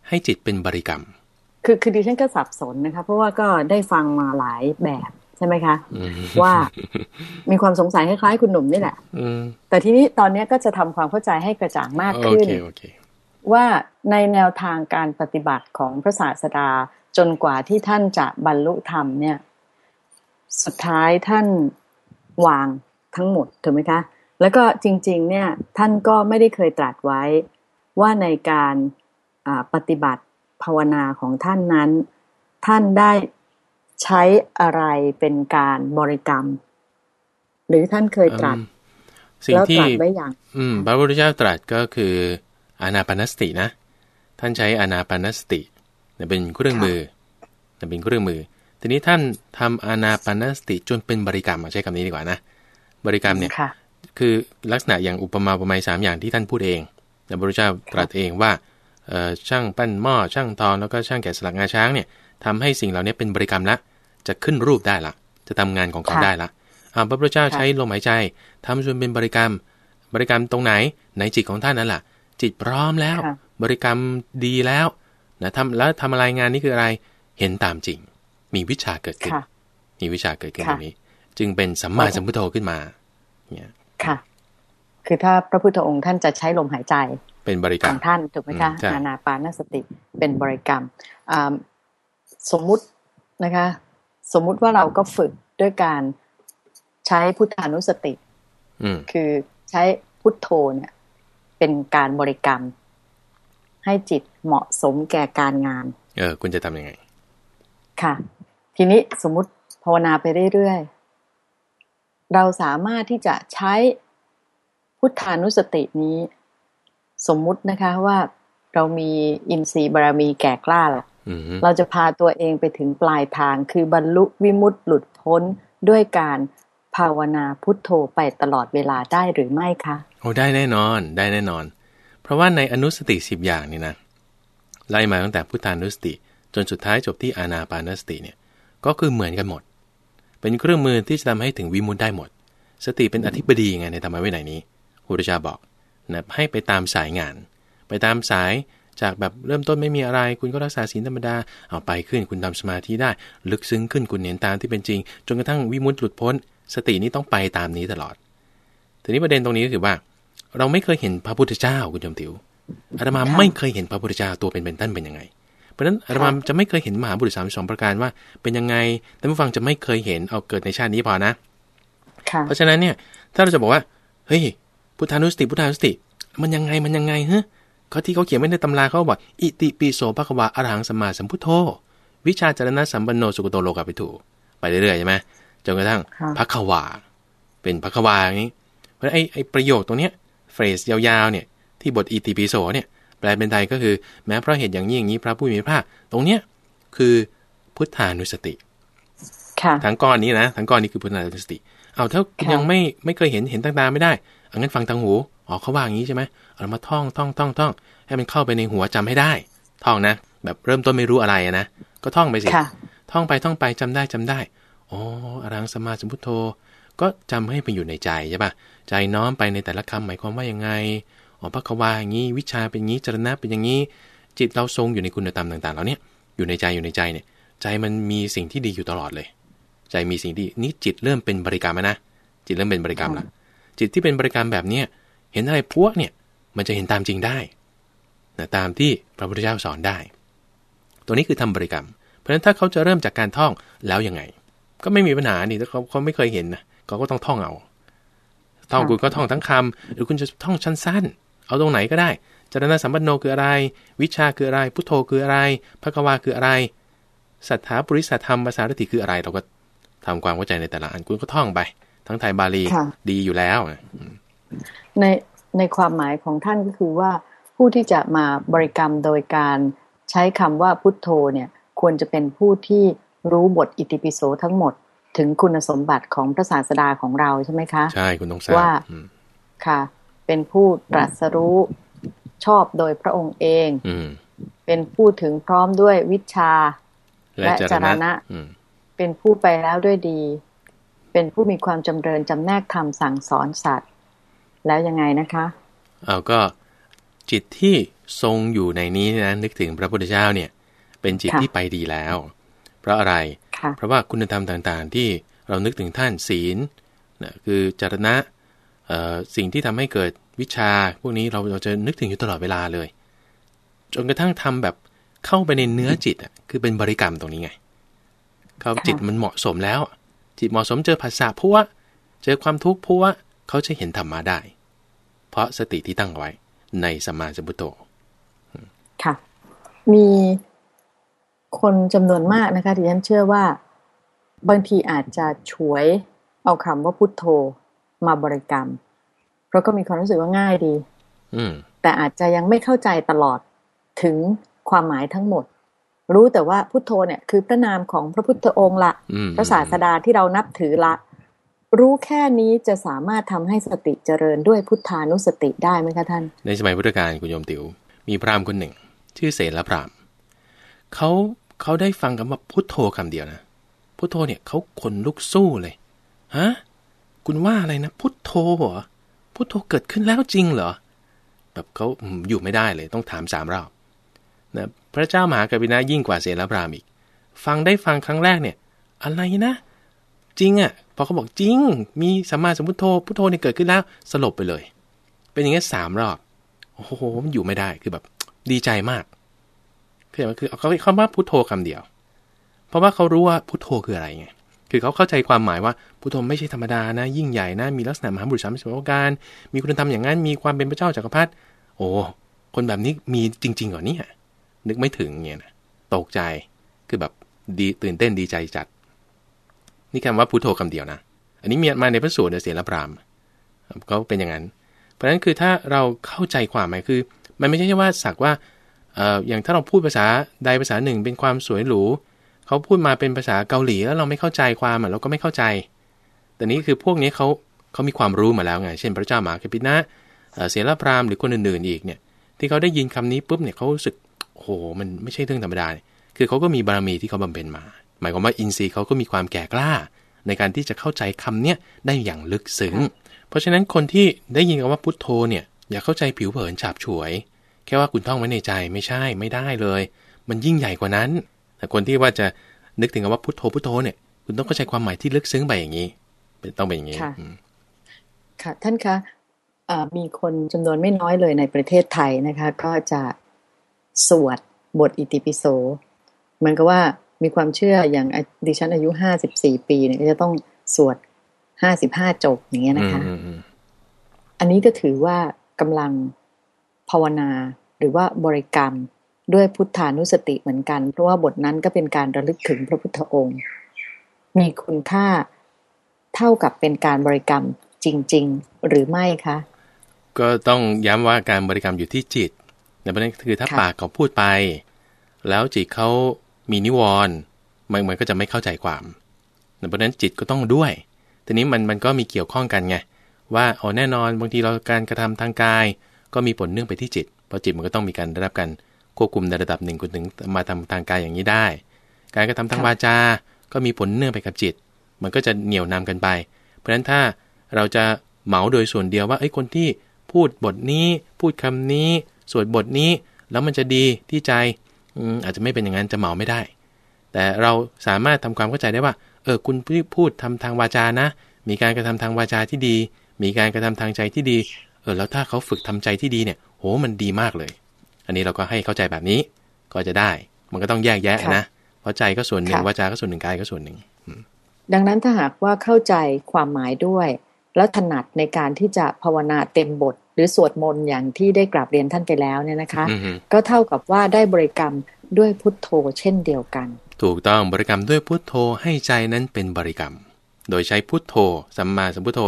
Speaker 2: ให้จิตเป็นบริกรรม
Speaker 1: คือคือดิฉันก็สับสนนะคะ เพราะว่าก็ได้ฟังมาหลายแบบใช่ไหมคะ
Speaker 2: อืม
Speaker 1: ว่ามีความสงสัยคล้ายๆคุณหนุ่มนี่แหละ
Speaker 2: อืม
Speaker 1: แต่ทีนี้ตอนนี้ก็จะทำความเข้าใจให้กระจ่างมาก
Speaker 2: โอ
Speaker 1: ขึ้น
Speaker 2: เคโอเค
Speaker 1: ว่าในแนวทางการปฏิบัติของพระศาสดา จนกว่าที่ท่านจะบรรลุธรรมเนี่ย สุดท้ายท่านวางทั้งหมดถูกไหมคะ แล้วก็จริง ๆ เนี่ยท่านก็ไม่ได้เคยตรัสไว้ว่าในการอ่าปฏิบัติภาวนาของท่านนั้น ท่านได้ใช้อะไรเป็นการบริกรรม หรือท่านเคยตรัส
Speaker 2: อืมสิ่ง
Speaker 1: แล้วต
Speaker 2: ที่
Speaker 1: รัสไว้อย่าง
Speaker 2: อืมพระพุทธเจ้าตรัสก็คืออานาปานสตินะ ท่านใช้อานาปานสติ เนี่ยเป็นเครื่องมือเนี่ยเป็นเครื่องมือ ทีนี้ท่านทำอานาปานสติจนเป็นบริกรรมอะใช้คำนี้ดีกว่านะบริกรรมเนี่ย
Speaker 1: ค่ะ
Speaker 2: คือลักษณะอย่างอุปมาอุปไมยสามอย่างที่ท่านพูดเองแต่พระพุทธเจ้าตรัสเองว่าเอ่อช่างปั้นหม้อช่างทองแล้วก็ช่างแกะสลักงาช้างเนี่ยทำให้สิ่งเหล่านี้เป็นบริกรรมละจะขึ้นรูปได้ละจะทำงานของเขา
Speaker 1: ค่ะ
Speaker 2: ได้ละอ่าพระพุทธเจ้า
Speaker 1: ค่ะ
Speaker 2: ใช้ลมหายใจทำจนเป็นบริกรรม บริกรรมตรงไหนในจิตของท่านนั่นแหละจิตพร้อมแล้ว
Speaker 1: ค่ะ
Speaker 2: บริกรรมดีแล้ว นะทำแล้วทำอะไรงานนี้คืออะไร เห็นตามจริง มีวิชาเกิดขึ้น
Speaker 1: ค่ะ
Speaker 2: มีวิชาเกิดขึ้นต
Speaker 1: ค่ะ
Speaker 2: รงนี้ จึงเป็นสัมมาสัมพุทโธขึ้นมา เนี่ย
Speaker 1: ค่ะ คือถ้าพระพุทธองค์ท่านจะใช้ลมหายใจ
Speaker 2: เป็นบริก
Speaker 1: ข
Speaker 2: รร
Speaker 1: อ
Speaker 2: ม
Speaker 1: งท่านถูกไหมคะ
Speaker 2: อืมใช่
Speaker 1: อานาปานสติเป็นบริกรรมอ่าสมมุตินะคะ สมมุติว่าเราก็ฝึกด้วยการใช้พุทธานุสติ
Speaker 2: อืม
Speaker 1: คือใช้พุทโธเนี่ย เป็นการบริกรรม ให้จิตเหมาะสมแก่การงาน
Speaker 2: เออ คุณจะทำยังไง
Speaker 1: ค่ะ ทีนี้สมมุติภาวนาไปเรื่อยๆ เราสามารถที่จะใช้พุทธานุสตินี้ สมมุตินะคะว่าเรามีอินทรีย์บารมีแก่กล้าล่ะ
Speaker 2: อืม
Speaker 1: เราจะพาตัวเองไปถึงปลายทางคือบรรลุวิมุตติหลุดพ้นด้วยการภาวนาพุทโธไปตลอดเวลาได้หรือไม่คะ
Speaker 2: โอ้ได้แน่นอน ได้แน่นอน เพราะว่าในอนุสติสิบอย่างนี่นะไล่มาตั้งแต่พุทธานุสติ จนสุดท้ายจบที่อานาปานสติเนี่ยก็คือเหมือนกันหมด เป็นเครื่องมือที่จะทำให้ถึงวิมุตได้หมด สติเป็นอธิบดีไงในธรรมะวินัยนี้พุทธเจ้าบอกนะให้ไปตามสายงาน ไปตามสายจากแบบเริ่มต้นไม่มีอะไร คุณก็รักษาศีลธรรมดาเอาไปขึ้นคุณทำสมาธิได้ ลึกซึ้งขึ้นคุณเห็นตามที่เป็นจริง จนกระทั่งวิมุตติหลุดพ้น สตินี้ต้องไปตามนี้ตลอดทีนี้ประเด็นตรงนี้ก็คือว่า เราไม่เคยเห็นพระพุทธเจ้าคุณจมติวอาตมา
Speaker 1: ค่ะ
Speaker 2: ไม่เคยเห็นพระพุทธเจ้าตัวเป็นเป็นท่านเป็นยังไง เพราะฉะนั้นอาตมาจะไม่เคยเห็นมหาบุรุษสามสองประการว่า เป็นยังไงท่านผู้ฟังจะไม่เคยเห็นเอาเกิดในชาตินี้พอนะ
Speaker 1: ค่ะ
Speaker 2: เพราะฉะนั้นเนี่ย ถ้าเราจะบอกว่าเฮ้ยพุทธานุสติพุทธานุสติ มันยังไงมันยังไงเฮ้เขาที่เขาเขียนไว้ในตำราเขาบอกอิติปิโสภควาอรหังสัมมาสัมพุทโธวิชาจารณะสัมปันโนสุกโตโลกาภิถูไปเรื่อยๆใช่ไหมจนกระทั่ง
Speaker 1: ค่ะ
Speaker 2: ภควาเป็นภควาอย่างนี้เพราะฉะนั้นไอ้ไอ้ประโยคตรงเนี้ย เฟรสยาวๆเนี่ยที่บทอิติปิโสเนี่ยแปลเป็นไทยก็คือแม้เพราะเหตุอย่างนี้อย่างนี้พระผู้มีพระภาคตรงเนี้ยคือพุทธานุสติ
Speaker 1: ค่ะ
Speaker 2: ทั้งก้อนนี้นะทั้งก้อนนี้คือพุทธานุสติ เอาถ้า
Speaker 1: ค่ะ
Speaker 2: ยังไม่ไม่เคยเห็นเห็นต่างๆไม่ได้เอางั้นฟังทางหูอ๋อเขาว่าอย่างนี้ใช่ไหมเอามาท่องท่องท่องท่องให้มันเข้าไปในหัวจำให้ได้ ท่องนะ แบบเริ่มต้นไม่รู้อะไรอะนะก็ท่องไปสิ
Speaker 1: ค่ะ
Speaker 2: ท่องไปท่องไปจำได้จำได้อ๋ออรังสมมาสมพุทโธ ก็จำให้ไปอยู่ในใจใช่ปะใจน้อมไปในแต่ละคำหมายความว่ายังไงอ๋อพระควาอย่างนี้วิชาเป็นอย่างนี้จรณะเป็นอย่างนี้ จิตเราทรงอยู่ในคุณธรรมต่างๆแล้วเนี่ยอยู่ในใจอยู่ในใจเนี่ย ใจมันมีสิ่งที่ดีอยู่ตลอดเลย ใจมีสิ่งที่นี่จิตเริ่มเป็นบริกรรมนะจิตเริ่มเป็นบริกรรมละจิตที่เป็นบริกรรมแบบเนี้ยเห็นอะไรพวกเนี่ยมันจะเห็นตามจริงได้นะตามที่พระพุทธเจ้าสอนได้ ตัวนี้คือทำบริกรรม เพราะฉะนั้นถ้าเขาจะเริ่มจากการท่องแล้วยังไง ก็ไม่มีปัญหานี่ถ้าเขาเขาไม่เคยเห็นนะ เขาก็ต้องท่องเอาท่อง
Speaker 1: ค่ะ
Speaker 2: คุณก็ท่องทั้งคำหรือคุณจะท่องชั้นสั้น เอาตรงไหนก็ได้จารณะสัมปันโนคืออะไร วิชาคืออะไร พุทโธคืออะไรพระกวาคืออะไรสัทธาปริสัทธรรมภาษารติคืออะไร เราก็ทำความเข้าใจในแต่ละอันคุณก็ท่องไป ทั้งไทยบาลี
Speaker 1: ค่ะ
Speaker 2: ดีอยู่แล้วนะ
Speaker 1: ในในความหมายของท่านก็คือว่าผู้ที่จะมาบริกรรมโดยการใช้คำว่าพุทโธเนี่ย ควรจะเป็นผู้ที่รู้บทอิติปิโสทั้งหมด ถึงคุณสมบัติของพระศาสดาของเราใช่ไหมคะ
Speaker 2: ใช่คุณต้องทราบ
Speaker 1: ว่า
Speaker 2: อืม
Speaker 1: ค่ะ เป็นผู้ตรัสรู้ชอบโดยพระองค์เอง
Speaker 2: อืม
Speaker 1: เป็นผู้ถึงพร้อมด้วยวิชา
Speaker 2: และ
Speaker 1: และ
Speaker 2: จาร
Speaker 1: จาร
Speaker 2: ณะ
Speaker 1: ณะ
Speaker 2: อืม
Speaker 1: เป็นผู้ไปแล้วด้วยดี เป็นผู้มีความจำเริญจำแนกธรรมสั่งสอนสัตว์ แล้วยังไงนะคะ
Speaker 2: เอาก็จิตที่ทรงอยู่ในนี้นะนึกถึงพระพุทธเจ้าเนี่ย เป็นจิต
Speaker 1: ค่ะ
Speaker 2: ที่ไปดีแล้ว เพราะอะไร
Speaker 1: ค่ะ
Speaker 2: เพราะว่าคุณธรรมต่างๆ ที่เรานึกถึงท่านศีลนะคือจารณะเอ่อสิ่งที่ทำให้เกิดวิชา พวกนี้เราเราจะนึกถึงอยู่ตลอดเวลาเลย จนกระทั่งทำแบบเข้าไปในเนื้อจิตอะคือเป็นบริกรรมตรงนี้ไง เขา
Speaker 1: ค่ะ
Speaker 2: จิตมันเหมาะสมแล้ว จิตเหมาะสมเจอภาษาพัวเจอความทุกข์พัวเขาจะเห็นธรรมะได้ เพราะสติที่ตั้งไว้ในสัมมาสัมพุทโธ
Speaker 1: ค่ะ มี คนจำนวนมากนะคะที่ฉันเชื่อว่า บางทีอาจจะฉวยเอาคำว่าพุทโธมาบริกรรม เพราะก็มีความรู้สึกว่าง่ายดี
Speaker 2: อืม
Speaker 1: แต่อาจจะยังไม่เข้าใจตลอดถึงความหมายทั้งหมด รู้แต่ว่าพุทโธเนี่ยคือพระนามของพระพุทธองค์ละ
Speaker 2: อืม
Speaker 1: พระศาสดาที่เรานับถือละ รู้แค่นี้จะสามารถทำให้สติเจริญด้วยพุทธานุสติได้ไหมคะท่าน
Speaker 2: ในสมัยพุทธกาลคุณโยมติว๋วมีพราหมณ์คนหนึ่ง ชื่อเสนพราหมณ์ เขาเขาได้ฟังคำว่าพุทโธคำเดียวนะพุทโธเนี่ยเขาขนลุกสู้เลยฮะคุณว่าอะไรนะพุทโธเหรอพุทโธเกิดขึ้นแล้วจริงเหรอแบบเขาอยู่ไม่ได้เลยต้องถามสามรอบนะพระเจ้ามหากรุณายิ่งกว่าเสนาพราหมณ์อีก ฟังได้ฟังครั้งแรกเนี่ย อะไรนะ จริงอะ่ะพอเขาบอกจริง มีสัมมาสัมพุทโธพุทโธเนี่ยเกิดขึ้นแล้วสลบไปเลย เป็นอย่างนี้สามรอบโอ้โหมันอยู่ไม่ได้คือแบบดีใจมาก คือมันคือเขาเขาว่าพุทโธคำเดียว เพราะว่าเขารู้ว่าพุทโธคืออะไรไงคือเขาเข้าใจความหมายว่าพุทโธไม่ใช่ธรรมดานะ ยิ่งใหญ่นะมีลักษณะมหาบุรุษสามสิบประการ มีคุณธรรมอย่างนั้นมีความเป็นพระเจ้าจักรพรรดิโอ้คนแบบนี้มีจริงๆเหรอเนี่ยนึกไม่ถึงเงี้ยนะตกใจคือแบบดีตื่นเต้นดีใจจัด นี่คำว่าพุทโธคำเดียวนะ อันนี้มีมาในพระสูตรเสียละพรามก็เป็นอย่างนั้น เพราะฉะนั้นคือถ้าเราเข้าใจความหมายคือ มันไม่ใช่ว่าสักว่า อย่างถ้าเราพูดภาษาใดภาษาหนึ่ง เป็นความสวยหรูเขาพูดมาเป็นภาษาเกาหลีแล้วเราไม่เข้าใจความอะเราก็ไม่เข้าใจ แต่นี้คือพวกนี้เขาเขามีความรู้มาแล้วไง เช่น พระเจ้าหมากัปปินะเอ่อเสนาพราหมหรือคนอื่นๆอีกเนี่ย ที่เขาได้ยินคำนี้ปุ๊บเนี่ยเขารู้สึกโอ้โหมันไม่ใช่เรื่องธรรมดา คือเขาก็มีบารมีที่เขาบำเพ็ญมา หมายความว่าอินทรีย์เขาก็มีความแก่กล้า ในการที่จะเข้าใจคำเนี้ยได้อย่างลึกซึ้ง เพราะฉะนั้นคนที่ได้ยินคำว่าพุทโธเนี่ยอย่าเข้าใจผิวเผินฉาบฉวย แค่ว่าคุณท่องไว้ในใจไม่ใช่ไม่ได้เลย มันยิ่งใหญ่กว่านั้น แต่คนที่ว่าจะนึกถึงคำว่าพุทโธพุทโธเนี่ย คุณต้องเข้าใจความหมายที่ลึกซึ้งไปอย่างนี้เป็นต้องเป็นอย่างนี้
Speaker 1: ค่ะ
Speaker 2: อืม
Speaker 1: ค่ะท่านคะเอ่อมีคนจำนวนไม่น้อยเลยในประเทศไทยนะคะ ก็จะสวดบทอิติปิโสเหมือนกับว่ามีความเชื่ออย่างดิฉันอายุห้าสิบสี่ปีเนี่ยก็จะต้องสวดห้าสิบห้าจบอย่างเงี้ยนะคะ
Speaker 2: อืมอืม
Speaker 1: อันนี้ก็ถือว่ากำลัง ภาวนา หรือว่าบริกรรม ด้วยพุทธานุสติเหมือนกัน เพราะว่าบทนั้นก็เป็นการระลึกถึงพระพุทธองค์ มีคุณค่าเท่ากับเป็นการบริกรรมจริง ๆ หรือไม่คะ
Speaker 2: ก็ต้องย้ำว่าการบริกรรมอยู่ที่จิตในประเด็นคือถ้า
Speaker 1: ค่ะ
Speaker 2: ปากเขาพูดไป แล้วจิตเขามีนิวรณ์มันมันก็จะไม่เข้าใจความเพราะฉะนั้นจิตก็ต้องด้วย ทีนี้มันมันก็มีเกี่ยวข้องกันไง ว่าอ๋อแน่นอนบางทีเราการกระทำทางกาย ก็มีผลเนื่องไปที่จิต เพราะจิตมันก็ต้องมีการได้รับการควบคุมในระดับหนึ่งคุณถึงมาทำทางกายอย่างนี้ได้ การกระทำทางวาจา ก็มีผลเนื่องไปกับจิต มันก็จะเหนี่ยวนำกันไป เพราะฉะนั้นถ้าเราจะเหมาโดยส่วนเดียวว่าไอ้คนที่พูดบทนี้ พูดคำนี้สวดบทนี้ แล้วมันจะดีที่ใจอาจจะไม่เป็นอย่างนั้นจะเหมาไม่ได้ แต่เราสามารถทำความเข้าใจได้ว่า เออคุณพูดทำทางวาจานะ มีการกระทำทางวาจาที่ดี มีการกระทำทางใจที่ดี ออแล้วถ้าเขาฝึกทำใจที่ดีเนี่ยโหมันดีมากเลย อันนี้เราก็ให้เข้าใจแบบนี้ก็จะได้ มันก็ต้องแยกแยะนะเพราะใจก็ส่วนหนึ่งวาจาก็ส่วนหนึ่งกายก็ส่วนหนึ่ง
Speaker 1: ดังนั้นถ้าหากว่าเข้าใจความหมายด้วย แล้วถนัดในการที่จะภาวนาเต็มบท หรือสวดมนต์อย่างที่ได้กราบเรียนท่านไปแล้วเนี่ยนะคะ ก็เท่ากับว่าได้บริกรรมด้วยพุทโธเช่นเดียวกัน
Speaker 2: ถูกต้องบริกรรมด้วยพุทโธให้ใจนั้นเป็นบริกรรม โดยใช้พุทโธสัมมาสัมพุทโธ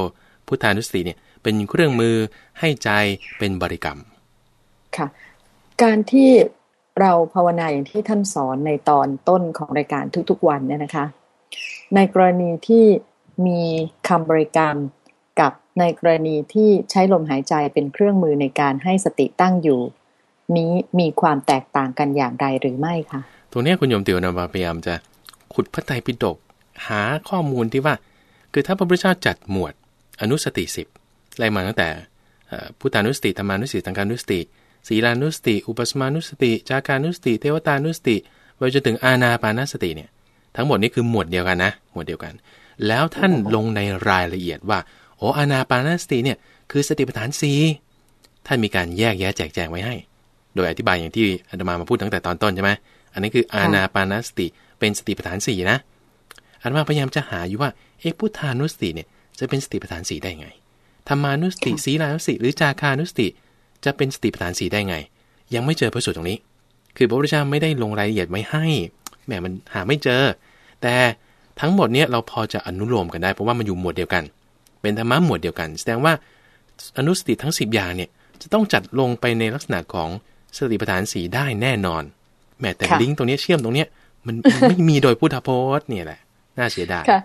Speaker 2: พุทธานุสติเนี่ย เป็นเครื่องมือให้ใจเป็นบริกรรม
Speaker 1: ค่ะ การที่เราภาวนาอย่างที่ท่านสอนในตอนต้นของรายการทุกๆวันเนี่ยนะคะ ในกรณีที่มีคำบริกรรมกับในกรณีที่ใช้ลมหายใจเป็นเครื่องมือในการให้สติตั้งอยู่ นี้มีความแตกต่างกันอย่างไรหรือไม่คะ
Speaker 2: ตรงนี้คุณโยมเตียวนะพยายามจะขุดพระไตรปิฎกหาข้อมูลที่ว่า คือถ้าพระพุทธเจ้าจัดหมวดอนุสติสิบ ไล่มาตั้งแต่พุทธานุสติธรรมานุสติตังการนุสติ ศีลานุสติ อุปสมานุสติ จากานุสติ เทวตานุสติไปจนถึงอาณาปานาสติเนี่ยทั้งหมดนี้คือหมวดเดียวกันนะหมวดเดียวกัน แล้วท่านลงในรายละเอียดว่าโอ้อาณาปานาสติเนี่ยคือสติปัฏฐานสีท่านมีการแยกแยะแจกแจงไว้ให้ โดยอธิบายอย่างที่อาตมามาพูดตั้งแต่ตอนต้นใช่ไหมอันนี้คืออาณาปานาสติ เป็นสติปัฏฐานสี่นะอาตมาพยายามจะหาอยู่ว่าเอ๊ะพุทธานุสติเนี่ยจะเป็นสติปัฏฐานสี่ได้ไง ธรรมานุสติศีลานุสติ หรือจาคานุสติ จะเป็นสติปัฏฐานสีได้ไง ยังไม่เจอพระสูตรตรงนี้ คือพระพุทธเจ้าไม่ได้ลงรายละเอียดไว้ให้แหมมันหาไม่เจอ แต่ทั้งหมดเนี้ยเราพอจะอนุโลมกันได้เพราะว่ามันอยู่หมวดเดียวกัน เป็นธรรมะหมวดเดียวกัน แสดงว่าอนุสติทั้ง 10 อย่างเนี่ยจะต้องจัดลงไปในลักษณะของสติปัฏฐานสีได้แน่นอนแม้แต่ลิงก์ตรงนี้เชื่อมตรงเนี้ยมันไม่มีโดยพุทธพจน์เนี่ยแหละน่าเสียดาย
Speaker 1: ค่ะ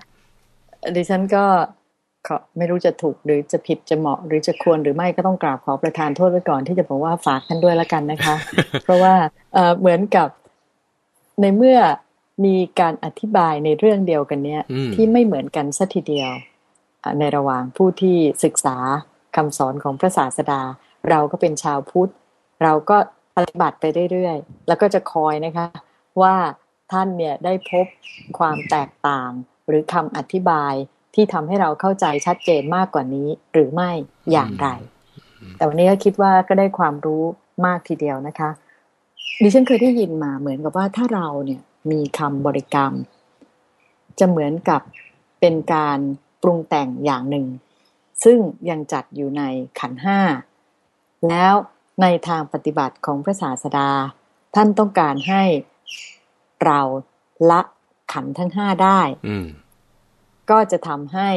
Speaker 1: ดิฉันก็ ไม่รู้จะถูกหรือจะผิดจะเหมาะ หรือจะควรหรือไม่ก็ต้องกราบขอประทานโทษไว้ก่อนที่จะบอกว่าฝากท่านด้วยแล้วกันนะคะ เพราะว่าเหมือนกับในเมื่อมีการอธิบายในเรื่องเดียวกันเนี้ยที่ไม่เหมือนกันสัทีเดียว ในระหว่างผู้ที่ศึกษาคำสอนของพระศาสดา เราก็เป็นชาวพุทธ เราก็ปฏิบัติไปเรื่อยๆ แล้วก็จะคอยนะคะ ว่าท่านเนี่ยได้พบความแตกต่างหรือคำอธิบาย ที่ทำให้เราเข้าใจชัดเจนมากกว่านี้ หรือไม่อย่างไร แต่วันนี้ก็คิดว่าก็ได้ความรู้มากทีเดียวนะคะดิฉันเคยได้ยินมาเหมือนกับว่าถ้าเราเนี่ยมีคำบริกรรม จะเหมือนกับเป็นการปรุงแต่งอย่างหนึ่ง ซึ่งยังจัดอยู่ในขันห้าแล้วในทางปฏิบัติของพระศาสดา ท่านต้องการให้เราละขันทั้งห้าได้ ก็จะทำให้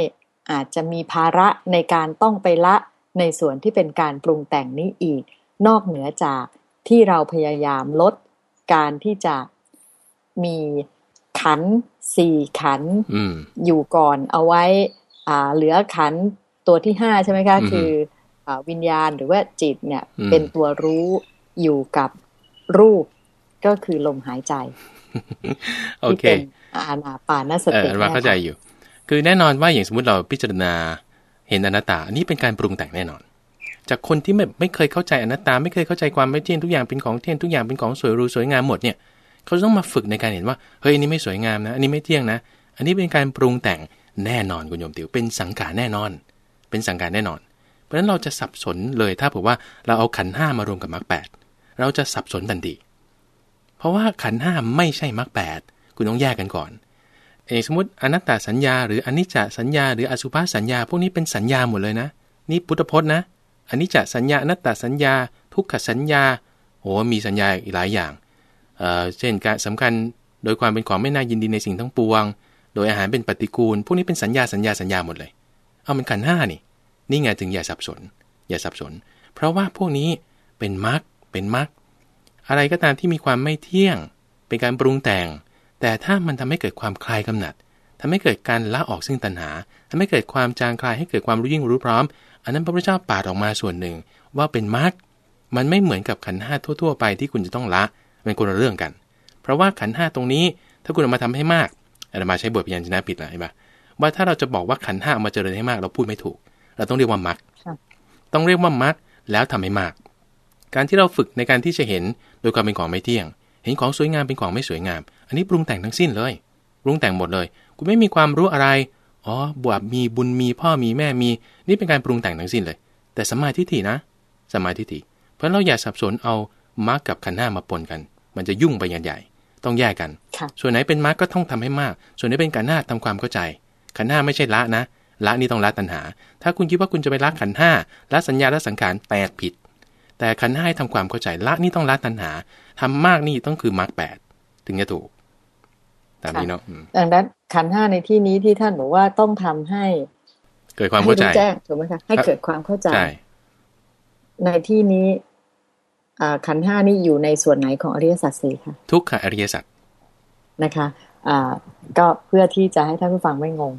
Speaker 1: อาจจะมีภาระในการต้องไปละในส่วนที่เป็นการปรุงแต่งนี้อีก นอกเหนือจากที่เราพยายามลดการที่จะมีขันสี่ขันออยู่ก่อนเอาไว้อ่าเหลือขันตัวที่ห้าใช่ไหมคะคืออวิญญาณหรือว่าจิตเนี่ย เป็นตัวรู้อยู่กับรูปก็คือลมหายใจ
Speaker 2: ที่
Speaker 1: เป็นอานาปานสติ
Speaker 2: ว่าเข้าใจอยู่ คือแน่นอนว่าอย่างสมมติเราพิจารณาเห็นอนัตตาอันนี้เป็นการปรุงแต่งแน่นอน จากคนที่ไม่ไม่เคยเข้าใจอนัตตา ไม่เคยเข้าใจความไม่เที่ยงทุกอย่างเป็นของเที่ยงทุกอย่างเป็นของสวยรูสวยงามหมดเนี่ยเขาต้องมาฝึกในการเห็นว่าเฮ้ยอันนี้ไม่สวยงามนะ อันนี้ไม่เที่ยงนะ อันนี้เป็นการปรุงแต่งแน่นอนคุณโยมติวเป็นสังขารแน่นอน เป็นสังขารแน่นอน เพราะฉะนั้นเราจะสับสนเลยถ้าบอกว่าเราเอาขันห้ามารวมกับมรรคแปดเราจะสับสนทันทีเพราะว่าขันห้าไม่ใช่มรรคแปดคุณต้องแยกกันก่อน เอสมมติอนัตตาสัญญา หรืออนิจจสัญญา หรืออสุภาสัญญา พวกนี้เป็นสัญญาหมดเลยนะ นี่พุทธพจน์นะอนิจจสัญญาอนัตตาสัญญา ทุกขสัญญาโอ้มีสัญญาอีกหลายอย่างเอ่อเช่นการสำคัญโดยความเป็นของไม่น่ายินดีในสิ่งทั้งปวง โดยอาหารเป็นปฏิกูล พวกนี้เป็นสัญญาสัญญาสัญญาหมดเลย เอามันขันห้านี่ นี่ไงถึงอย่าสับสน อย่าสับสน เพราะว่าพวกนี้เป็นมรรคเป็นมรรคอะไรก็ตามที่มีความไม่เที่ยง เป็นการปรุงแต่ง แต่ถ้ามันทำให้เกิดความคลายกำหนัดทำให้เกิดการละออกซึ่งตัณหาทำให้เกิดความจางคลายให้เกิดความรู้ยิ่งรู้พร้อม อันนั้นพระพุทธเจ้าปาดออกมาส่วนหนึ่ง ว่าเป็นมรรคมันไม่เหมือนกับขันห้าทั่วๆไปที่คุณจะต้องละเป็นคนละเรื่องกัน เพราะว่าขันห้าตรงนี้ถ้าคุณเอามาทำให้มากอาตมาใช้บทพยัญชนะผิดนะใช่ปะว่าถ้าเราจะบอกว่าขันห้ามาเจริญให้มากเราพูดไม่ถูก เราต้องเรียกว่ามรรคต้องเรียกว่ามรรคแล้วทำให้มาก การที่เราฝึกในการที่จะเห็นโดยความเป็นของไม่เที่ยง เห็นของสวยงามเป็นของไม่สวยงาม อันนี้ปรุงแต่งทั้งสิ้นเลย ปรุงแต่งหมดเลย คุณไม่มีความรู้อะไร อ๋อบวบมีบุญมีพ่อมีแม่มี นี่เป็นการปรุงแต่งทั้งสิ้นเลย แต่สมาธิฐินะสมาธิฐิ เพราะเราอย่าสับสนเอามรรคกับขันห้ามาปนกัน มันจะยุ่งไปใหญ่ๆต้องแยกกัน ส่วนไหนเป็นมรรคก็ต้องทำให้มาก ส่วนไหนเป็นขันห้าทำความเข้าใจ ขันห้าไม่ใช่ละนะ ละนี่ต้องละตัณหา ถ้าคุณคิดว่าคุณจะไปละขันห้าละสัญญาละสังขารแปดผิด แต่ขันห้าให้ทำความเข้าใจละนี่ต้องละตัณหาทำมากนี่ต้องคือมรรคแปดถึงจะถูก ตามนี้เนาะ
Speaker 1: ดังนั้นขันห้าในที่นี้ที่ท่านบอกว่าต้องทำให้
Speaker 2: เกิดความเข้าใจ
Speaker 1: แจ้งถูกไหมคะให้เกิดความเข้าใจในที่นี้ขันห้านี่อยู่ในส่วนไหนของอริยสัจสี่คะ
Speaker 2: ทุกขอริยสัจ
Speaker 1: นะคะอ่าก็เพื่อที่จะให้ท่านผู้ฟังไม่งง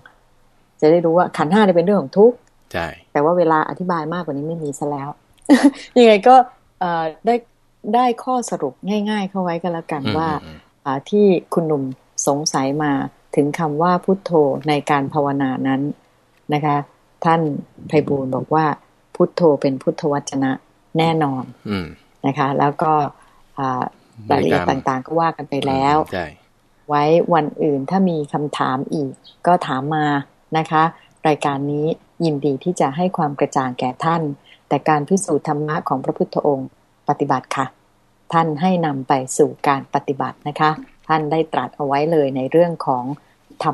Speaker 1: จะได้รู้ว่าขันห้าเป็นเรื่องของทุกข์
Speaker 2: ใช่
Speaker 1: แต่ว่าเวลาอธิบายมากกว่านี้ไม่มีซะแล้ว ยังไงก็ได้ได้ข้อสรุปง่าย ๆ เข้าไว้กันแล้วกันว่าที่คุณหนุ่ม สงสัยมาถึงคำว่าพุทโธในการภาวนานั้นนะคะ ท่านไพบูลบอกว่าพุทโธเป็นพุทธวจนะแน่นอนนะคะ แล้วก็รายละเอียดต่างๆ ก็ว่ากันไปแล้ว ไว้วันอื่นถ้ามีคำถามอีก ก็ถามมานะคะ รายการนี้ยินดีที่จะให้ความกระจ่างแก่ท่าน แต่การพิสูจน์ธรรมะของพระพุทธองค์ปฏิบัติค่ะ ท่านให้นำไปสู่การปฏิบัตินะคะ ท่านได้ตรัสเอาไว้เลยในเรื่องของท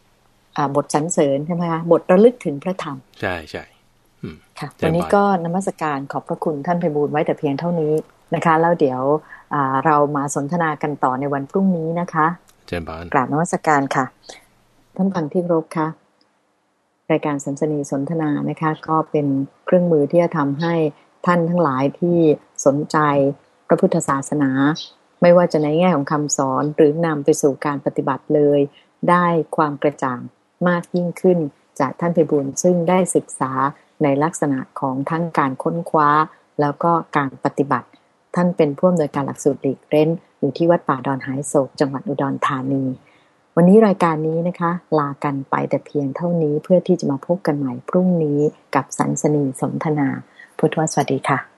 Speaker 1: ำบทสรรเสริญใช่ไหมคะบทระลึกถึงพระธรรม
Speaker 2: ใช่ใช่
Speaker 1: ค่ะวันนี้ก็นมัสการขอบพระคุณท่านไพบูลไว้แต่เพียงเท่านี้นะคะ แล้วเดี๋ยวเรามาสนทนากันต่อในวันพรุ่งนี้นะคะ
Speaker 2: เจนบาน
Speaker 1: กราบนมัสการค่ะ ท่านฟังที่รบค่ะรายการสัมสนีสนทนานะคะ ก็เป็นเครื่องมือที่จะทำให้ท่านทั้งหลายที่สนใจพระพุทธศาสนา ไม่ว่าจะในแง่ของคำสอนหรือนำไปสู่การปฏิบัติเลย ได้ความกระจ่างมากยิ่งขึ้น จากท่านเพบุญซึ่งได้ศึกษาในลักษณะของทั้งการค้นคว้า แล้วก็การปฏิบัติ ท่านเป็นผู้อำนวยการหลักสูตรหลีกเร้น อยู่ที่วัดป่าดอนหายโศกจังหวัดอุดรธานี วันนี้รายการนี้นะคะ ลากันไปแต่เพียงเท่านี้เพื่อที่จะมาพบกันใหม่พรุ่งนี้กับสันสนีสนทนา พุทธวสวัสดีค่ะ